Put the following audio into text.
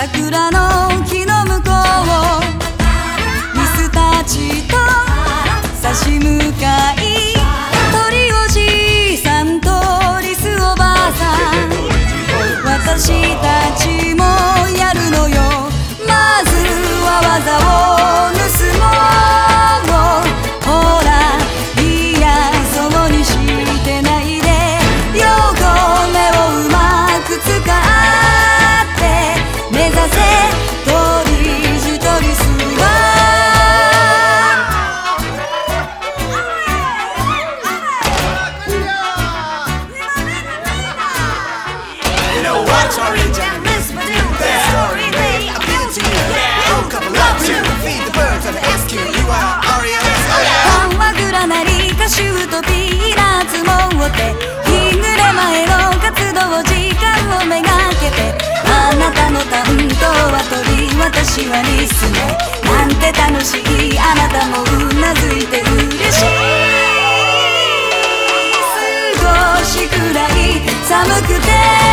桜のファンはグラナリカシュートピーナツもおて日暮れ前の活動時間をめがけて」「あなたの担当は飛び私はリスペクト」「なんて楽しい。あなたもうなずいてうれしい」「少しくらい寒くて